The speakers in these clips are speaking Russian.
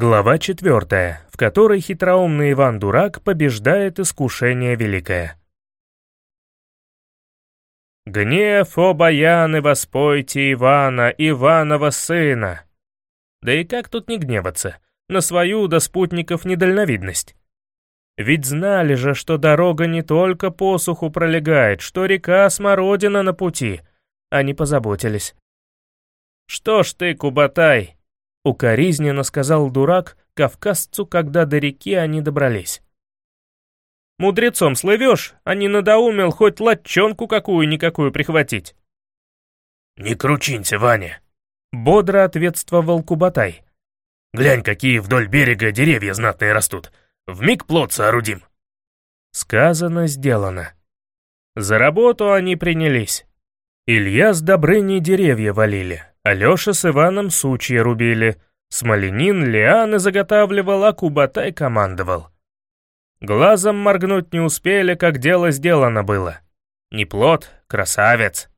Глава четвертая, в которой хитроумный Иван-дурак побеждает искушение великое. «Гнев, о баяны, воспойте Ивана, Иванова сына!» Да и как тут не гневаться? На свою до спутников недальновидность. Ведь знали же, что дорога не только по суху пролегает, что река Смородина на пути. Они позаботились. «Что ж ты, Кубатай, Укоризненно сказал дурак кавказцу, когда до реки они добрались. «Мудрецом слывешь, а не надоумел хоть латчонку какую-никакую прихватить». «Не кручинься, Ваня», — бодро ответствовал Кубатай. «Глянь, какие вдоль берега деревья знатные растут. Вмиг плод соорудим». Сказано, сделано. За работу они принялись. Илья с Добрыней деревья валили, Алёша с Иваном сучья рубили, Смоленин лианы заготавливал, а Кубатай командовал. Глазом моргнуть не успели, как дело сделано было. Не плод, красавец.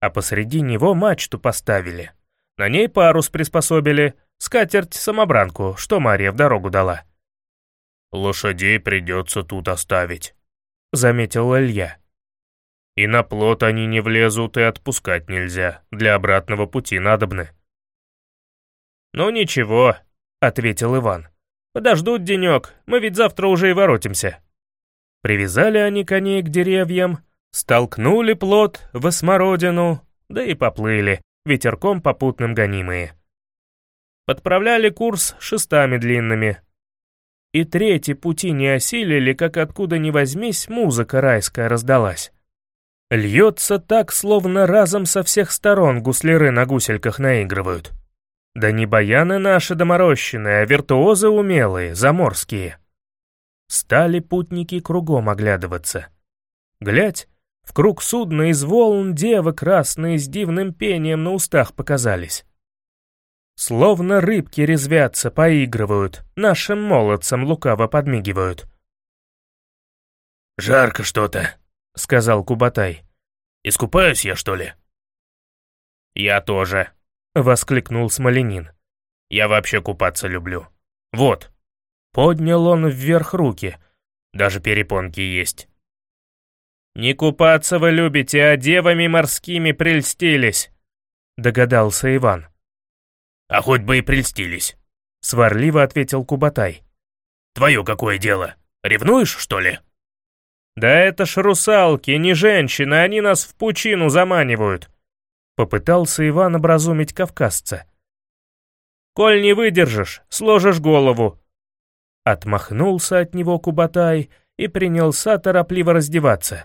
А посреди него мачту поставили. На ней парус приспособили, скатерть-самобранку, что Мария в дорогу дала. «Лошадей придется тут оставить», — заметил Илья. И на плот они не влезут, и отпускать нельзя. Для обратного пути надобны. «Ну ничего», — ответил Иван. «Подождут денек, мы ведь завтра уже и воротимся». Привязали они коней к деревьям, столкнули плот в смородину, да и поплыли, ветерком попутным гонимые. Подправляли курс шестами длинными. И третий пути не осилили, как откуда ни возьмись, музыка райская раздалась. Льется так, словно разом со всех сторон гусляры на гусельках наигрывают. Да не баяны наши доморощенные, а виртуозы умелые, заморские. Стали путники кругом оглядываться. Глядь, в круг судна из волн девы красные с дивным пением на устах показались. Словно рыбки резвятся, поигрывают, нашим молодцам лукаво подмигивают. «Жарко что-то», — сказал Кубатай. «Искупаюсь я, что ли?» «Я тоже», — воскликнул Смоленин. «Я вообще купаться люблю. Вот». Поднял он вверх руки. Даже перепонки есть. «Не купаться вы любите, а девами морскими прельстились», — догадался Иван. «А хоть бы и прельстились», — сварливо ответил Кубатай. «Твое какое дело? Ревнуешь, что ли?» «Да это ж русалки, не женщины, они нас в пучину заманивают!» Попытался Иван образумить кавказца. «Коль не выдержишь, сложишь голову!» Отмахнулся от него Кубатай и принялся торопливо раздеваться.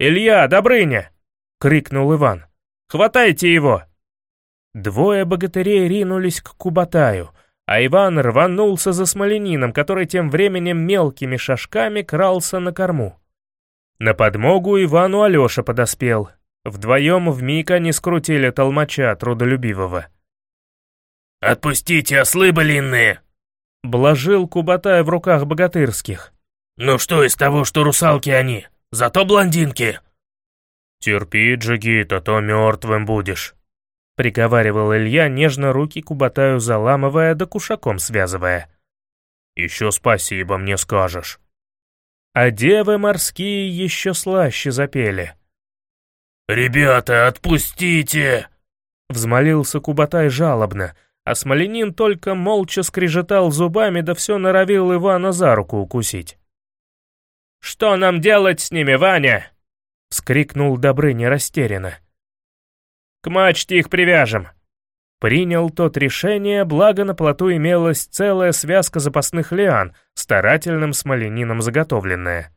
«Илья, Добрыня!» — крикнул Иван. «Хватайте его!» Двое богатырей ринулись к Кубатаю — а Иван рванулся за смоленином, который тем временем мелкими шажками крался на корму. На подмогу Ивану Алёша подоспел. Вдвоем вмиг они скрутили толмача трудолюбивого. «Отпустите, ослы былинные!» Блажил Кубатай в руках богатырских. «Ну что из того, что русалки они? Зато блондинки!» «Терпи, Джигит, а то мертвым будешь», — приговаривал Илья, нежно руки Кубатаю заламывая да кушаком связывая. «Еще спасибо мне скажешь». А девы морские еще слаще запели. «Ребята, отпустите!» Взмолился Кубатай жалобно, а Смоленин только молча скрежетал зубами да все норовил Ивана за руку укусить. «Что нам делать с ними, Ваня?» — вскрикнул Добрыня растерянно. К мачте их привяжем». Принял тот решение, благо на плоту имелась целая связка запасных лиан, старательным смоленином заготовленная.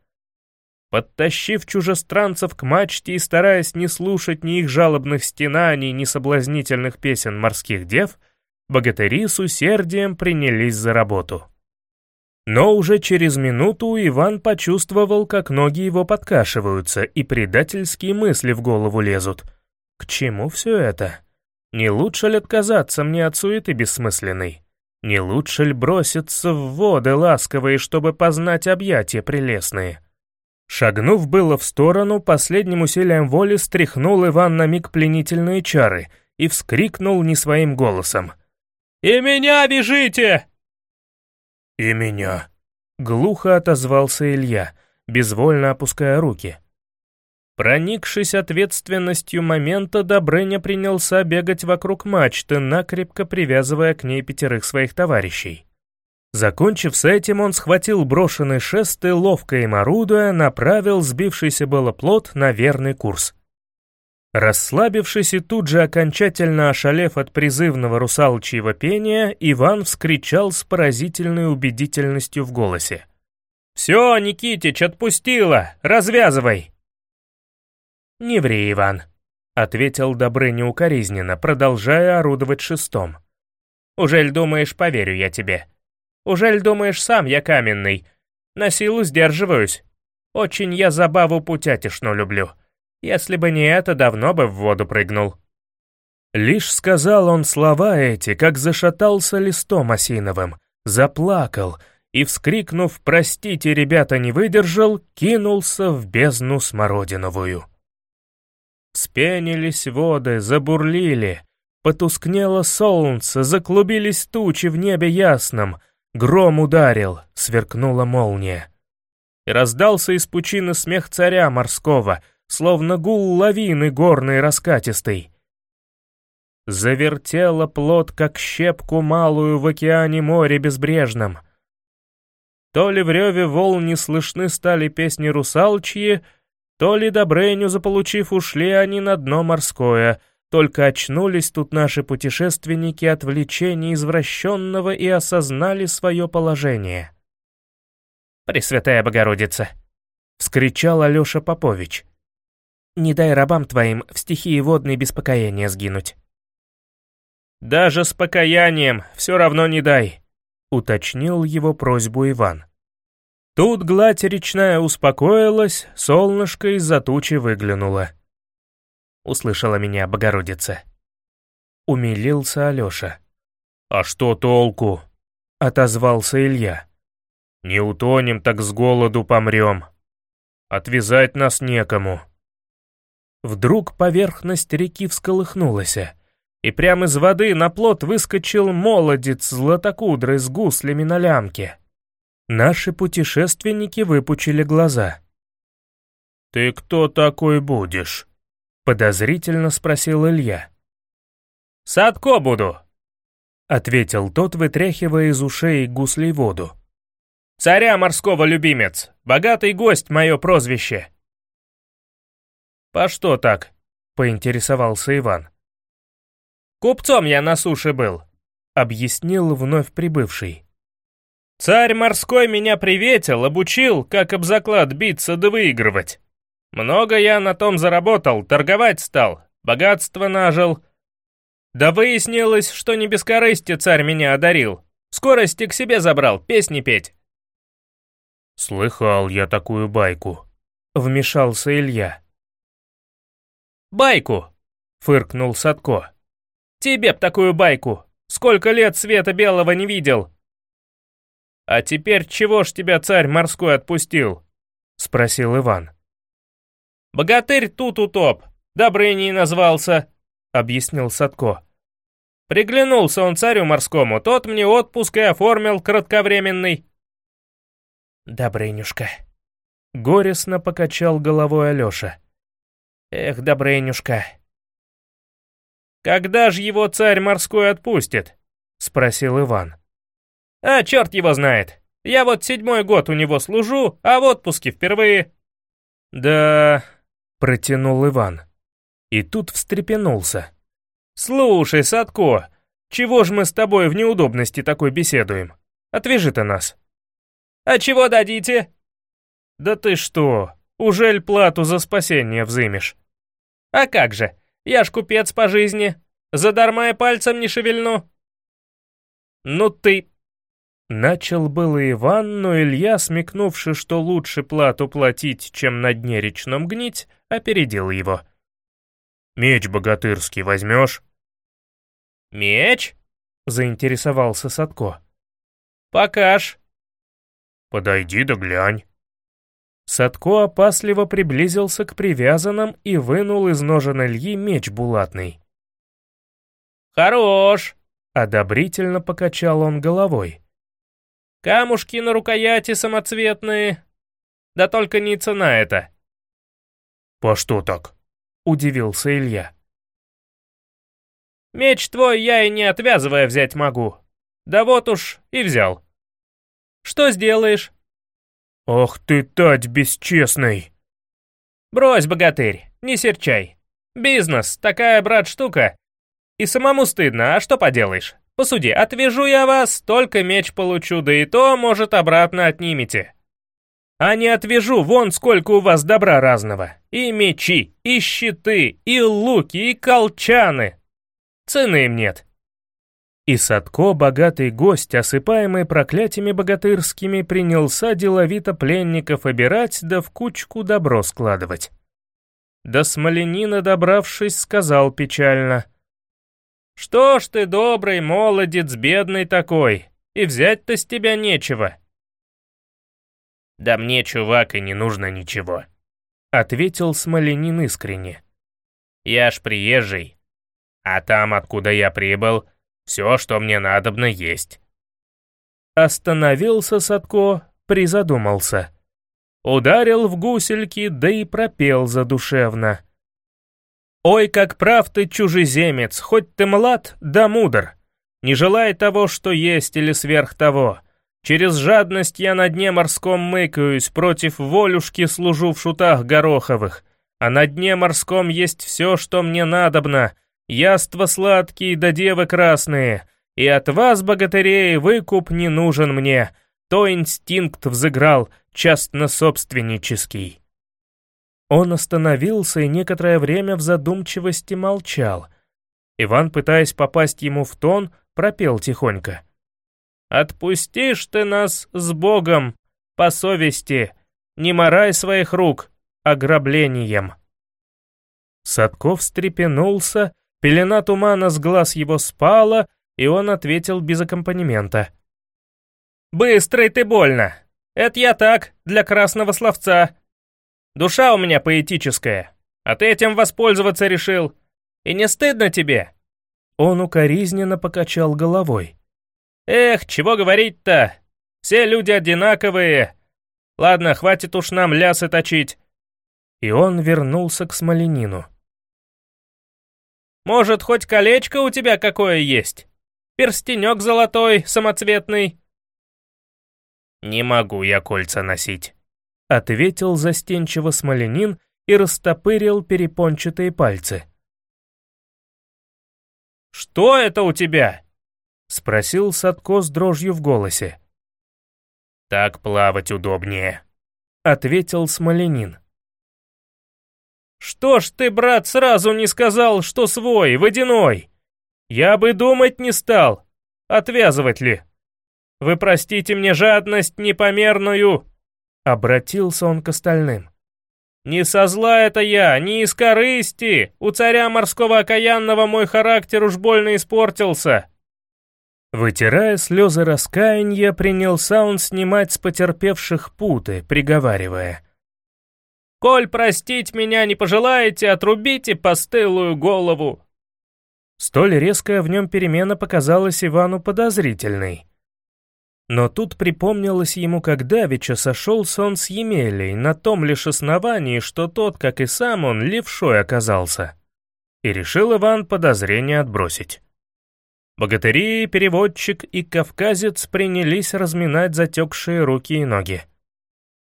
Подтащив чужестранцев к мачте и стараясь не слушать ни их жалобных стенаний, ни соблазнительных песен морских дев, богатыри с усердием принялись за работу. Но уже через минуту Иван почувствовал, как ноги его подкашиваются и предательские мысли в голову лезут — к чему все это? Не лучше ли отказаться мне от суеты бессмысленной? Не лучше ли броситься в воды ласковые, чтобы познать объятия прелестные? Шагнув было в сторону, последним усилием воли стряхнул Иван на миг пленительные чары и вскрикнул не своим голосом. «И меня вяжите!» «И меня!» — глухо отозвался Илья, безвольно опуская руки. Проникшись ответственностью момента, Добрыня принялся бегать вокруг мачты, накрепко привязывая к ней пятерых своих товарищей. Закончив с этим, он схватил брошенный шест и, ловко им орудуя, направил сбившийся было плод на верный курс. Расслабившись и тут же окончательно ошалев от призывного русалчьего пения, Иван вскричал с поразительной убедительностью в голосе. «Все, Никитич, отпустила! Развязывай!» «Не ври, Иван», — ответил Добрыня укоризненно, продолжая орудовать шестом. «Ужель думаешь, поверю я тебе? Ужель думаешь, сам я каменный? На силу сдерживаюсь. Очень я забаву путятишну люблю. Если бы не это, давно бы в воду прыгнул». Лишь сказал он слова эти, как зашатался листом осиновым, заплакал и, вскрикнув «Простите, ребята, не выдержал», кинулся в бездну смородиновую. Спенились воды, забурлили. Потускнело солнце, заклубились тучи в небе ясном. Гром ударил, сверкнула молния. И раздался из пучины смех царя морского, словно гул лавины горной раскатистой. Завертела плод, как щепку малую в океане море безбрежном. То ли в реве волн не слышны стали песни русалчьи, то ли Добрыню заполучив, ушли они на дно морское, только очнулись тут наши путешественники от влечения извращенного и осознали свое положение. «Пресвятая Богородица!» — вскричал Алеша Попович. «Не дай рабам твоим в стихии водной беспокоения сгинуть». «Даже с покаянием все равно не дай», — уточнил его просьбу Иван. Тут гладь речная успокоилась, солнышко из-за тучи выглянуло. Услышала меня Богородица. Умилился Алёша. «А что толку?» — отозвался Илья. «Не утонем, так с голоду помрем. Отвязать нас некому». Вдруг поверхность реки всколыхнулась, и прямо из воды на плот выскочил молодец златокудрый с гуслями на лямке. Наши путешественники выпучили глаза. «Ты кто такой будешь?» — подозрительно спросил Илья. «Садко буду», — ответил тот, вытряхивая из ушей гуслей воду. «Царя морского любимец, богатый гость мое прозвище». «По что так?» — поинтересовался Иван. «Купцом я на суше был», — объяснил вновь прибывший. Царь морской меня приветил, обучил, как об заклад биться да выигрывать. Много я на том заработал, торговать стал, богатство нажил. Да выяснилось, что не без корысти царь меня одарил. Скорости к себе забрал, песни петь. «Слыхал я такую байку», — вмешался Илья. «Байку!» — фыркнул Садко. «Тебе б такую байку! Сколько лет света белого не видел!» «А теперь чего ж тебя царь морской отпустил?» — спросил Иван. «Богатырь тут утоп, Добрыней назвался», — объяснил Садко. «Приглянулся он царю морскому, тот мне отпуск и оформил кратковременный». «Добрынюшка», — горестно покачал головой Алёша. «Эх, Добрынюшка». «Когда ж его царь морской отпустит?» — спросил Иван. А черт его знает. Я вот седьмой год у него служу, а в отпуске впервые. Да, протянул Иван. И тут встрепенулся. Слушай, Садко, чего ж мы с тобой в неудобности такой беседуем? Отвяжи ты нас. А чего дадите? Да ты что, ужель плату за спасение взымешь? А как же, я ж купец по жизни, задарма и пальцем не шевельну. Ну ты Начал было Иван, но Илья, смекнувши, что лучше плату платить, чем на дне речном гнить, опередил его. «Меч богатырский возьмешь?» «Меч?» — заинтересовался Садко. «Покаж». «Подойди да глянь». Садко опасливо приблизился к привязанным и вынул из ножен Ильи меч булатный. «Хорош!» — Одобрительно покачал он головой. «Камушки на рукояти самоцветные. Да только не цена это». «По что так?» — удивился Илья. «Меч твой я и не отвязывая взять могу. Да вот уж и взял. Что сделаешь?» «Ох ты, тать бесчестный!» «Брось, богатырь, не серчай. Бизнес, такая, брат, штука. И самому стыдно, а что поделаешь? Посуди, отвяжу я вас, только меч получу, да и то, может, обратно отнимете. А не отвяжу, вон сколько у вас добра разного. И мечи, и щиты, и луки, и колчаны. Цены им нет. И Садко, богатый гость, осыпаемый проклятиями богатырскими, принялся деловито пленников обирать да в кучку добро складывать. До Смоленина, добравшись, сказал печально — «Что ж ты, добрый молодец, бедный такой, и взять-то с тебя нечего». «Да мне, чувак, и не нужно ничего», — ответил Смоленин искренне. «Я ж приезжий, а там, откуда я прибыл, все, что мне надобно, есть». Остановился Садко, призадумался. Ударил в гусельки, да и пропел задушевно. Ой, как прав ты, чужеземец, хоть ты млад, да мудр. Не желай того, что есть или сверх того. Через жадность я на дне морском мыкаюсь, против волюшки служу в шутах гороховых. А на дне морском есть все, что мне надобно, яства сладкие да девы красные. И от вас, богатырей, выкуп не нужен мне, то инстинкт взыграл, частно-собственнический. Он остановился и некоторое время в задумчивости молчал. Иван, пытаясь попасть ему в тон, пропел тихонько. «Отпустишь ты нас с Богом, по совести, не морай своих рук ограблением». Садков встрепенулся, пелена тумана с глаз его спала, и он ответил без аккомпанемента. «Быстрый ты больно! Это я так, для красного словца!» Душа у меня поэтическая, а ты этим воспользоваться решил. И не стыдно тебе?» Он укоризненно покачал головой. «Эх, чего говорить-то? Все люди одинаковые. Ладно, хватит уж нам лясы точить». И он вернулся к Смоленину. «Может, хоть колечко у тебя какое есть? Перстенек золотой, самоцветный?» «Не могу я кольца носить», — ответил застенчиво Смоленин и растопырил перепончатые пальцы. «Что это у тебя?» — спросил Садко с дрожью в голосе. «Так плавать удобнее», — ответил Смоленин. «Что ж ты, брат, сразу не сказал, что свой, водяной? Я бы думать не стал. Отвязывать ли? Вы простите мне жадность непомерную, Обратился он к остальным. «Не со зла это я, не из корысти! У царя морского окаянного мой характер уж больно испортился!» Вытирая слезы раскаяния, принялся он снимать с потерпевших путы, приговаривая. «Коль простить меня не пожелаете, отрубите постылую голову!» Столь резкая в нем перемена показалась Ивану подозрительной. Но тут припомнилось ему, как давеча сошелся он с Емелей на том лишь основании, что тот, как и сам он, левшой оказался. И решил Иван подозрение отбросить. Богатыри, переводчик и кавказец принялись разминать затекшие руки и ноги.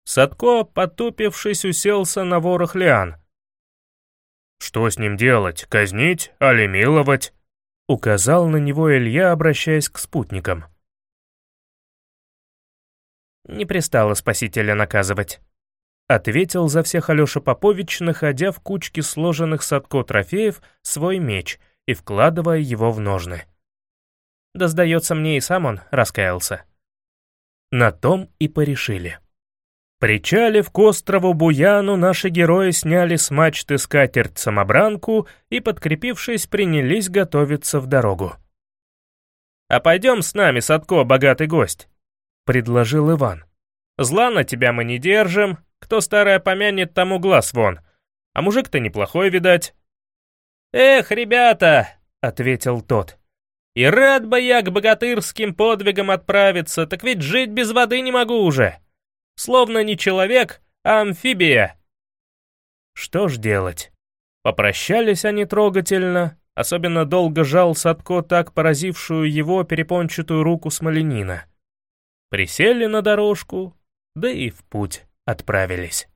Садко, потупившись, уселся на ворох лиан. «Что с ним делать? Казнить? Али миловать?» Указал на него Илья, обращаясь к спутникам. Не пристало спасителя наказывать. Ответил за всех Алёша Попович, находя в кучке сложенных садко трофеев свой меч и вкладывая его в ножны. Да сдается мне и сам он раскаялся. На том и порешили. Причалив к острову Буяну, наши герои сняли с мачты скатерть-самобранку и, подкрепившись, принялись готовиться в дорогу. «А пойдем с нами, Садко, богатый гость», — предложил Иван. «Зла на тебя мы не держим, кто старое помянет, тому глаз вон. А мужик-то неплохой, видать». «Эх, ребята!» — ответил тот. И рад бы я к богатырским подвигам отправиться, так ведь жить без воды не могу уже. Словно не человек, а амфибия. Что ж делать? Попрощались они трогательно, особенно долго жал Садко так поразившую его перепончатую руку Смоленина. Присели на дорожку, да и в путь отправились.